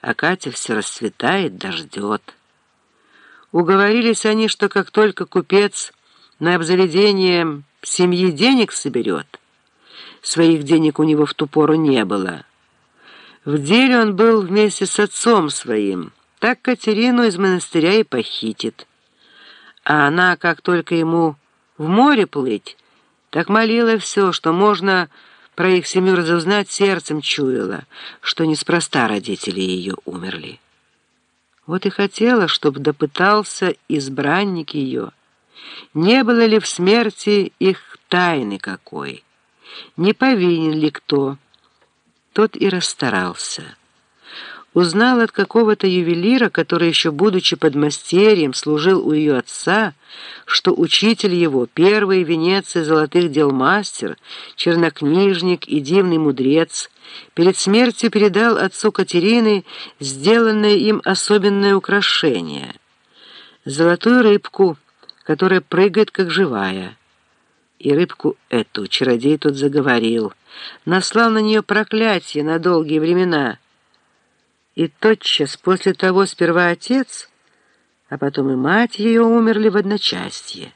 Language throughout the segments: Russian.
а Катя все расцветает да ждет. Уговорились они, что как только купец на обзаведение семьи денег соберет, своих денег у него в ту пору не было. В деле он был вместе с отцом своим, так Катерину из монастыря и похитит. А она, как только ему в море плыть, так молила все, что можно про их семью разузнать, сердцем чуяла, что неспроста родители ее умерли. Вот и хотела, чтобы допытался избранник ее, не было ли в смерти их тайны какой, не повинен ли кто. Тот и расстарался узнал от какого-то ювелира, который еще будучи подмастерьем служил у ее отца, что учитель его, первый в Венеции золотых дел мастер, чернокнижник и дивный мудрец, перед смертью передал отцу Катерины сделанное им особенное украшение — золотую рыбку, которая прыгает как живая. И рыбку эту чародей тут заговорил, наслал на нее проклятие на долгие времена — и тотчас после того сперва отец, а потом и мать ее умерли в одночасье.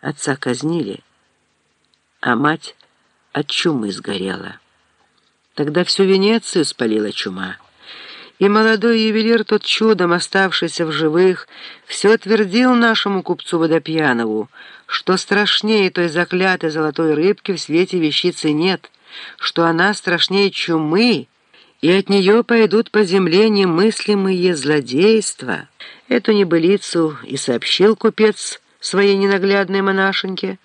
Отца казнили, а мать от чумы сгорела. Тогда всю Венецию спалила чума. И молодой ювелир, тот чудом оставшийся в живых, все твердил нашему купцу Водопьянову, что страшнее той заклятой золотой рыбки в свете вещицы нет, что она страшнее чумы, и от нее пойдут по земле немыслимые злодейства. Эту небылицу и сообщил купец своей ненаглядной монашеньке,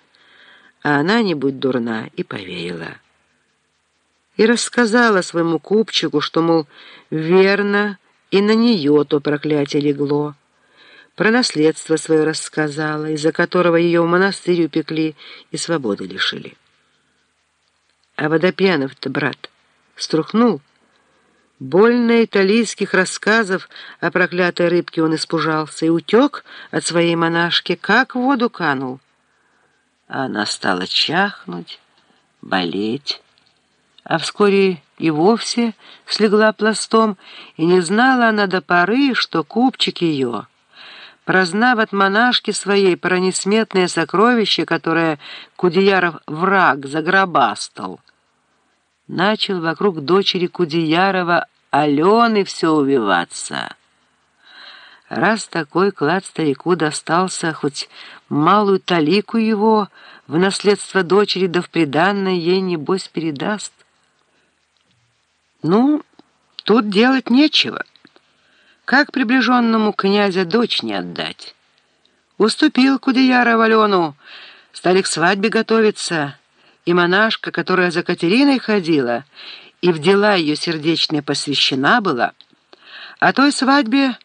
а она, не будь дурна, и поверила. И рассказала своему купчику, что, мол, верно, и на нее то проклятие легло. Про наследство свое рассказала, из-за которого ее в монастырь упекли и свободы лишили. А Водопьянов-то, брат, струхнул, Больно италийских рассказов о проклятой рыбке он испужался и утек от своей монашки, как в воду канул. А она стала чахнуть, болеть, а вскоре и вовсе слегла пластом, и не знала она до поры, что купчик ее, прознав от монашки своей про несметное сокровище, которое Кудеяров враг загробастал, начал вокруг дочери Кудеярова Алены все увиваться. Раз такой клад старику достался, хоть малую талику его в наследство дочери да в приданное ей, небось, передаст. Ну, тут делать нечего. Как приближенному князя дочь не отдать? Уступил Кудеяров Алену, стали к свадьбе готовиться, и монашка, которая за Катериной ходила, и в дела ее сердечные посвящена была, о той свадьбе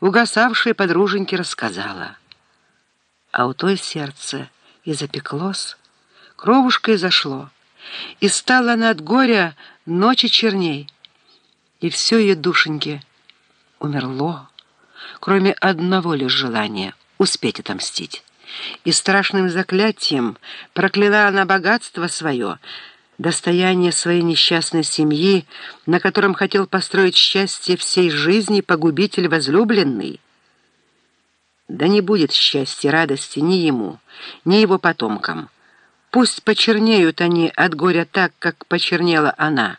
угасавшей подруженьки рассказала. А у той сердце и запеклось, кровушкой зашло, и стала она от горя ночи черней, и все ее душеньки умерло, кроме одного лишь желания — успеть отомстить и страшным заклятием прокляла она богатство свое, достояние своей несчастной семьи, на котором хотел построить счастье всей жизни погубитель возлюбленный. Да не будет счастья, радости ни ему, ни его потомкам. Пусть почернеют они от горя так, как почернела она.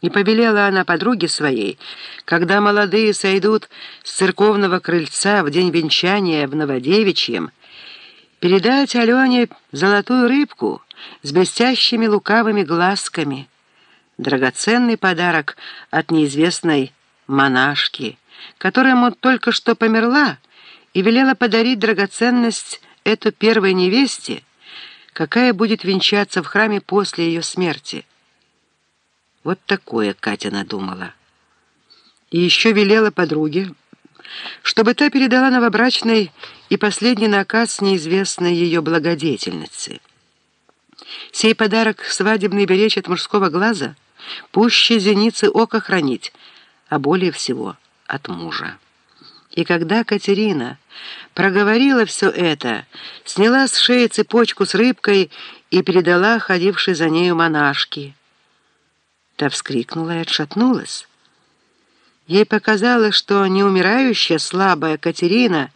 И повелела она подруге своей, когда молодые сойдут с церковного крыльца в день венчания в Новодевичьем, передать Алене золотую рыбку с блестящими лукавыми глазками. Драгоценный подарок от неизвестной монашки, которая ему только что померла и велела подарить драгоценность эту первой невесте, какая будет венчаться в храме после ее смерти. Вот такое Катя надумала. И еще велела подруге, чтобы та передала новобрачной и последний наказ неизвестной ее благодетельницы. Сей подарок свадебный беречь от мужского глаза, пуще зеницы ока хранить, а более всего от мужа. И когда Катерина проговорила все это, сняла с шеи цепочку с рыбкой и передала ходившей за нею монашке. Та вскрикнула и отшатнулась. Ей показалось, что неумирающая слабая Катерина